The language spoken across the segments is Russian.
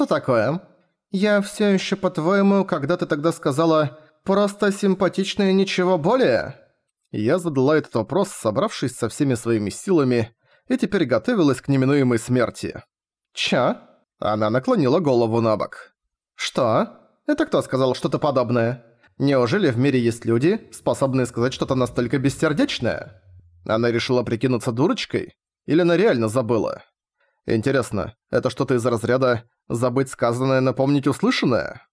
Что такое? Я все еще по-твоему, когда ты тогда сказала «просто симпатичная ничего более»?» Я задала этот вопрос, собравшись со всеми своими силами, и теперь готовилась к неминуемой смерти. «Чё?» Она наклонила голову на бок. «Что? Это кто сказал что-то подобное? Неужели в мире есть люди, способные сказать что-то настолько бессердечное?» Она решила прикинуться дурочкой? Или она реально забыла? Интересно, это что-то из разряда «забыть сказанное, напомнить услышанное»?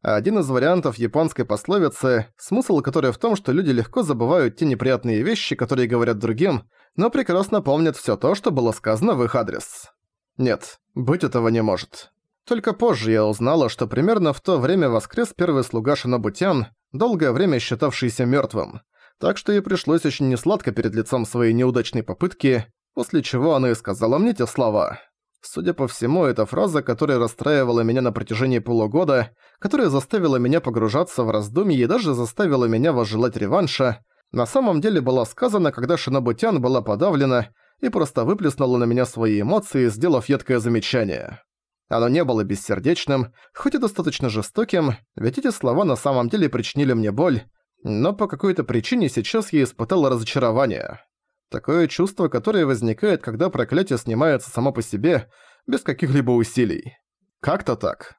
Один из вариантов японской пословицы, смысл которой в том, что люди легко забывают те неприятные вещи, которые говорят другим, но прекрасно помнят всё то, что было сказано в их адрес. Нет, быть этого не может. Только позже я узнала, что примерно в то время воскрес первый слуга Шинобутян, долгое время считавшийся мёртвым, так что ей пришлось очень несладко перед лицом своей неудачной попытки, после чего она и сказала мне те слова. Судя по всему, эта фраза, которая расстраивала меня на протяжении полугода, которая заставила меня погружаться в раздумья и даже заставила меня возжелать реванша, на самом деле была сказана, когда Шинобутян была подавлена и просто выплеснула на меня свои эмоции, сделав едкое замечание. Оно не было бессердечным, хоть и достаточно жестоким, ведь эти слова на самом деле причинили мне боль, но по какой-то причине сейчас я испытала разочарование. Такое чувство, которое возникает, когда проклятие снимается само по себе, без каких-либо усилий. Как-то так.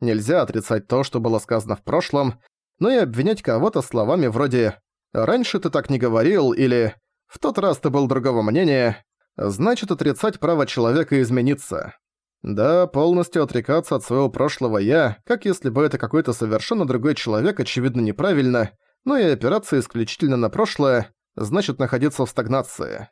Нельзя отрицать то, что было сказано в прошлом, но и обвинять кого-то словами вроде «раньше ты так не говорил» или «в тот раз ты был другого мнения», значит отрицать право человека измениться. Да, полностью отрекаться от своего прошлого «я», как если бы это какой-то совершенно другой человек, очевидно неправильно, но и опираться исключительно на прошлое, значит находиться в стагнации.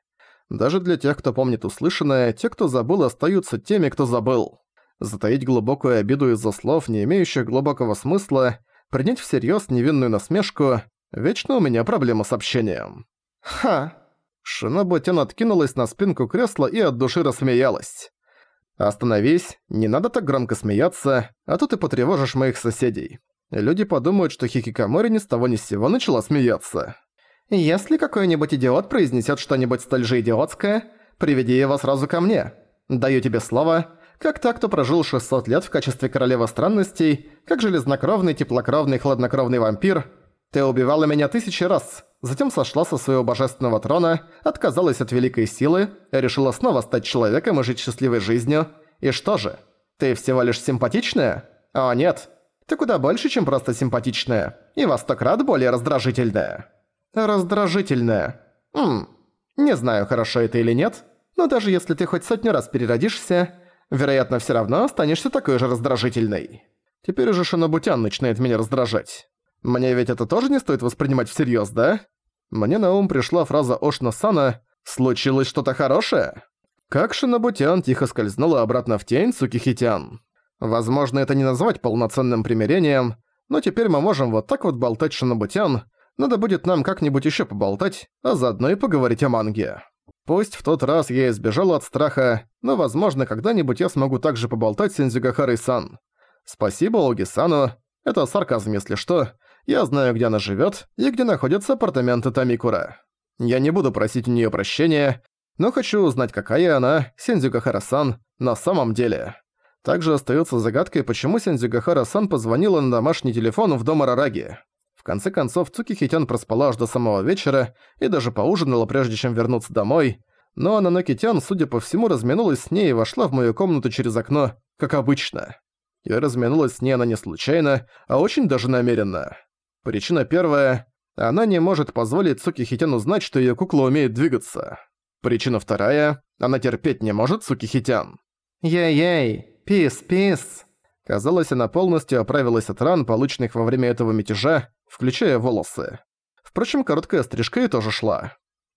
Даже для тех, кто помнит услышанное, те, кто забыл, остаются теми, кто забыл. Затаить глубокую обиду из-за слов, не имеющих глубокого смысла, принять всерьез невинную насмешку – вечно у меня проблема с общением. Ха! Шинобутян откинулась на спинку кресла и от души рассмеялась. «Остановись, не надо так громко смеяться, а то ты потревожишь моих соседей. Люди подумают, что хикикомори ни с того ни с сего начала смеяться». Если какой-нибудь идиот произнесет что-нибудь столь же идиотское, приведи его сразу ко мне. Даю тебе слово, как та, кто прожил 600 лет в качестве королевы странностей, как железнокровный, теплокровный, хладнокровный вампир. Ты убивала меня тысячи раз, затем сошла со своего божественного трона, отказалась от великой силы, решила снова стать человеком и жить счастливой жизнью. И что же? Ты всего лишь симпатичная? О нет, ты куда больше, чем просто симпатичная, и во сто крат более раздражительная раздражительная. Ммм, не знаю, хорошо это или нет, но даже если ты хоть сотню раз переродишься, вероятно, всё равно останешься такой же раздражительной. Теперь уже Шинобутян начинает меня раздражать. Мне ведь это тоже не стоит воспринимать всерьёз, да? Мне на ум пришла фраза Ошна-сана «Случилось что-то хорошее?» Как Шинобутян тихо скользнула обратно в тень Цукихитян. Возможно, это не назвать полноценным примирением, но теперь мы можем вот так вот болтать Шинобутян, надо будет нам как-нибудь ещё поболтать, а заодно и поговорить о манге. Пусть в тот раз я избежал от страха, но, возможно, когда-нибудь я смогу также поболтать с Синдзюгахарой-сан. Спасибо Оги-сану. Это сарказм, если что. Я знаю, где она живёт и где находятся апартаменты Тамикура. Я не буду просить у неё прощения, но хочу узнать, какая она, Синдзюгахара-сан, на самом деле. Также остаётся загадкой, почему Синдзюгахара-сан позвонила на домашний телефон в дом Арараги конце концов, Цуки Хитян проспала аж до самого вечера и даже поужинала, прежде чем вернуться домой. Но Ананоки Тян, судя по всему, разминулась с ней и вошла в мою комнату через окно, как обычно. И разминулась с ней она не случайно, а очень даже намеренно. Причина первая – она не может позволить Цуки Хитян узнать, что её кукла умеет двигаться. Причина вторая – она терпеть не может Цуки Хитян. «Яй-яй, пис-пис!» Казалось, она полностью оправилась от ран, полученных во время этого мятежа, включая волосы. Впрочем, короткая стрижка и тоже шла.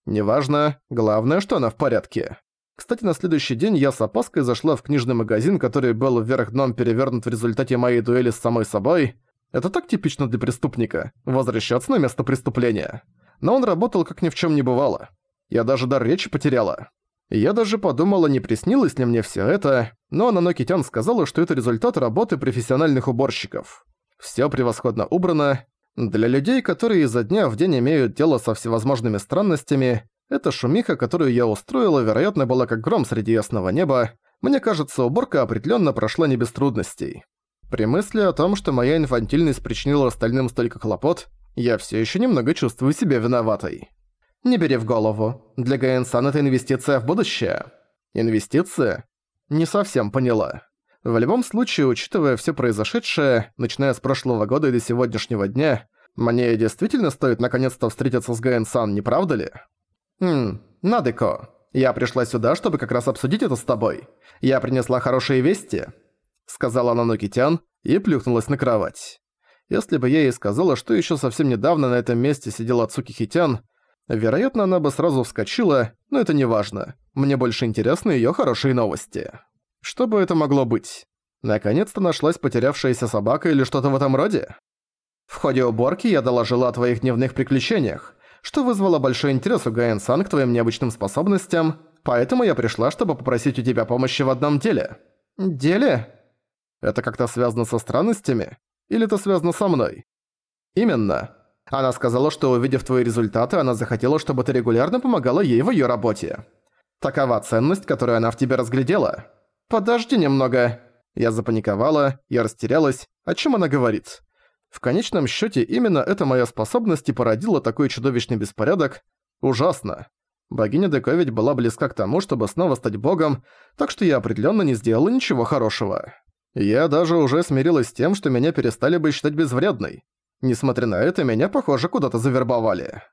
Неважно, главное, что она в порядке. Кстати, на следующий день я с опаской зашла в книжный магазин, который был вверх дном перевернут в результате моей дуэли с самой собой. Это так типично для преступника – возвращаться на место преступления. Но он работал как ни в чем не бывало. Я даже дар речи потеряла. Я даже подумала, не приснилось ли мне все это, но Нанокитян сказала, что это результат работы профессиональных уборщиков. Все превосходно убрано. Для людей, которые изо дня в день имеют дело со всевозможными странностями, эта шумиха, которую я устроила, вероятно, была как гром среди ясного неба, Мне кажется, уборка определенно прошла не без трудностей. При мысли о том, что моя инфантильность причинила остальным столько хлопот, я все еще немного чувствую себя виноватой. Не бери в голову. Для Гаэнсан это инвестиция в будущее. Инвестиция? Не совсем поняла. В любом случае, учитывая все произошедшее, начиная с прошлого года и до сегодняшнего дня, мне действительно стоит наконец-то встретиться с Гаэн-сан, не правда ли? Хм, Надеко, я пришла сюда, чтобы как раз обсудить это с тобой. Я принесла хорошие вести, сказала Нанокитян и плюхнулась на кровать. Если бы я ей сказала, что еще совсем недавно на этом месте сидела Цуки Хитян, вероятно, она бы сразу вскочила, но это не важно. Мне больше интересны ее хорошие новости. Что бы это могло быть? Наконец-то нашлась потерявшаяся собака или что-то в этом роде? В ходе уборки я доложила о твоих дневных приключениях, что вызвало большой интерес у Гаэн-сан к твоим необычным способностям, поэтому я пришла, чтобы попросить у тебя помощи в одном деле. Деле? Это как-то связано со странностями? Или это связано со мной? Именно. Она сказала, что увидев твои результаты, она захотела, чтобы ты регулярно помогала ей в её работе. Такова ценность, которую она в тебе разглядела. Подожди немного. Я запаниковала, я растерялась. О чем она говорит? В конечном счете именно эта моя способность и породила такой чудовищный беспорядок. Ужасно. Богиня Деко ведь была близка к тому, чтобы снова стать богом, так что я определенно не сделала ничего хорошего. Я даже уже смирилась с тем, что меня перестали бы считать безвредной. Несмотря на это, меня, похоже, куда-то завербовали.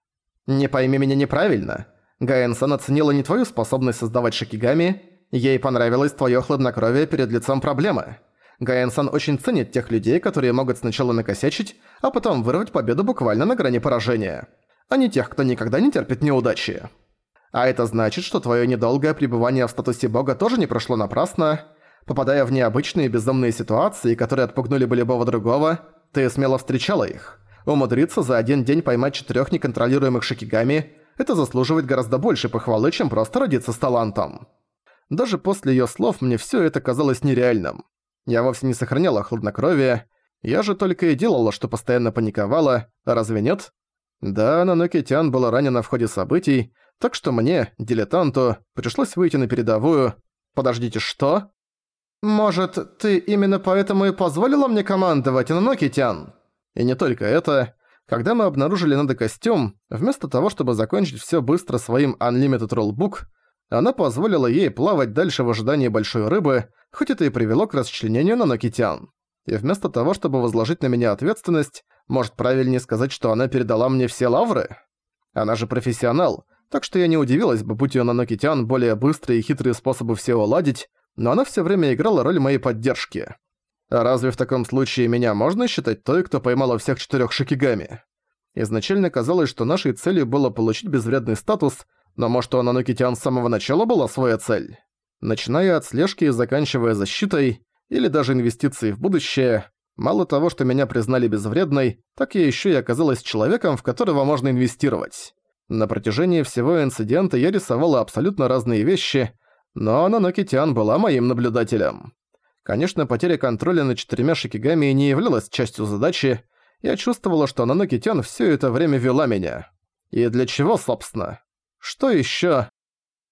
Не пойми меня неправильно. Гаэн-сан оценила не твою способность создавать шикигами, ей понравилось твое хладнокровие перед лицом проблемы. Гаэн-сан очень ценит тех людей, которые могут сначала накосячить, а потом вырвать победу буквально на грани поражения. А не тех, кто никогда не терпит неудачи. А это значит, что твое недолгое пребывание в статусе бога тоже не прошло напрасно. Попадая в необычные безумные ситуации, которые отпугнули бы любого другого, ты смело встречала их. Умудриться за один день поймать четырех неконтролируемых шикигами – это заслуживает гораздо больше похвалы, чем просто родиться с талантом. Даже после её слов мне всё это казалось нереальным. Я вовсе не сохраняла хладнокровие, я же только и делала, что постоянно паниковала, разве нет? Да, Наноки Тян была ранена в ходе событий, так что мне, дилетанту, пришлось выйти на передовую. Подождите, что? Может, ты именно поэтому и позволила мне командовать, Наноки Тян? И не только это. Когда мы обнаружили надо костюм, вместо того, чтобы закончить всё быстро своим Unlimited Rulebook, она позволила ей плавать дальше в ожидании большой рыбы, хоть это и привело к расчленению нанокитян. И вместо того, чтобы возложить на меня ответственность, может правильнее сказать, что она передала мне все лавры? Она же профессионал, так что я не удивилась бы, будь её нанокитян более быстрые и хитрые способы все уладить, но она все время играла роль моей поддержки. А разве в таком случае меня можно считать той, кто поймала всех четырёх шикигами? Изначально казалось, что нашей целью было получить безвредный статус, но может у Ананокитян с самого начала была своя цель? Начиная от слежки и заканчивая защитой, или даже инвестицией в будущее, мало того, что меня признали безвредной, так я еще и оказалась человеком, в которого можно инвестировать. На протяжении всего инцидента я рисовала абсолютно разные вещи, но Ананокитян была моим наблюдателем. Конечно, потеря контроля над четырьмя шикигами не являлась частью задачи, я чувствовала, что Ананокитян все это время вела меня. И для чего, собственно? Что еще?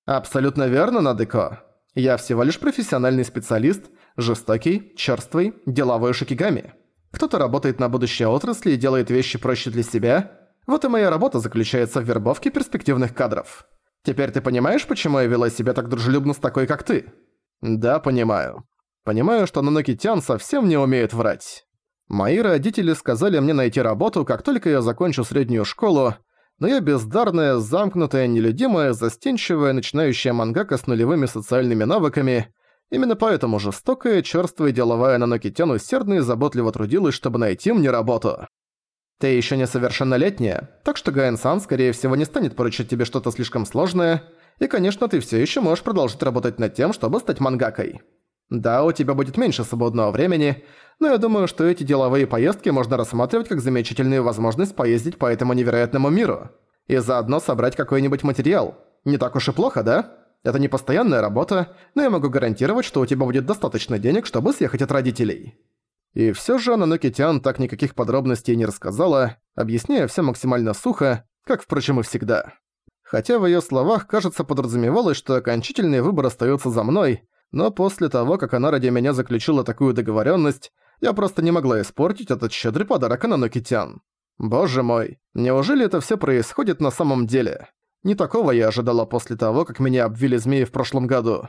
Абсолютно верно, Надыко. Я всего лишь профессиональный специалист, жестокий, черствый, деловой шикигами. Кто-то работает на будущее отрасли и делает вещи проще для себя. Вот и моя работа заключается в вербовке перспективных кадров. Теперь ты понимаешь, почему я вела себя так дружелюбно с такой, как ты? Да, понимаю. Понимаю, что Нанокитян совсем не умеет врать. Мои родители сказали мне найти работу, как только я закончу среднюю школу, но я бездарная, замкнутая, нелюдимая, застенчивая, начинающая мангака с нулевыми социальными навыками. Именно поэтому жестокая, чёрствая деловая Нанокитян усердно и заботливо трудилась, чтобы найти мне работу. Ты ещё несовершеннолетняя, так что Гаэн-сан, скорее всего, не станет поручать тебе что-то слишком сложное, и, конечно, ты всё ещё можешь продолжить работать над тем, чтобы стать мангакой. Да, у тебя будет меньше свободного времени, но я думаю, что эти деловые поездки можно рассматривать как замечательную возможность поездить по этому невероятному миру. И заодно собрать какой-нибудь материал. Не так уж и плохо, да? Это не постоянная работа, но я могу гарантировать, что у тебя будет достаточно денег, чтобы съехать от родителей. И всё же Нанокитян так никаких подробностей не рассказала, объясняя всё максимально сухо, как, впрочем, и всегда. Хотя в её словах, кажется, подразумевалось, что окончательный выбор остаётся за мной, Но после того, как она ради меня заключила такую договоренность, я просто не могла испортить этот щедрый подарок Ананокитян. Боже мой, неужели это все происходит на самом деле? Не такого я ожидала после того, как меня обвили змеи в прошлом году.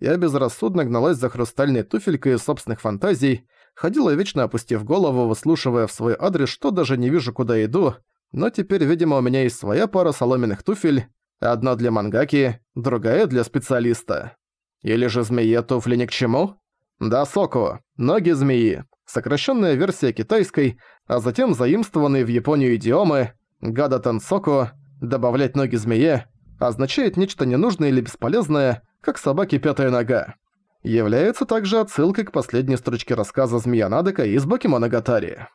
Я безрассудно гналась за хрустальной туфелькой из собственных фантазий, ходила вечно опустив голову, выслушивая в свой адрес, что даже не вижу, куда иду, но теперь, видимо, у меня есть своя пара соломенных туфель, одна для мангаки, другая для специалиста. Или же змее туфли ни к чему? Да, Соко, ноги змеи, сокращенная версия китайской, а затем заимствованные в Японию идиомы «гада тенсоко», «добавлять ноги змее», означает нечто ненужное или бесполезное, как собаке пятая нога. Является также отсылкой к последней строчке рассказа «Змея Надека» из Бакимоногатари.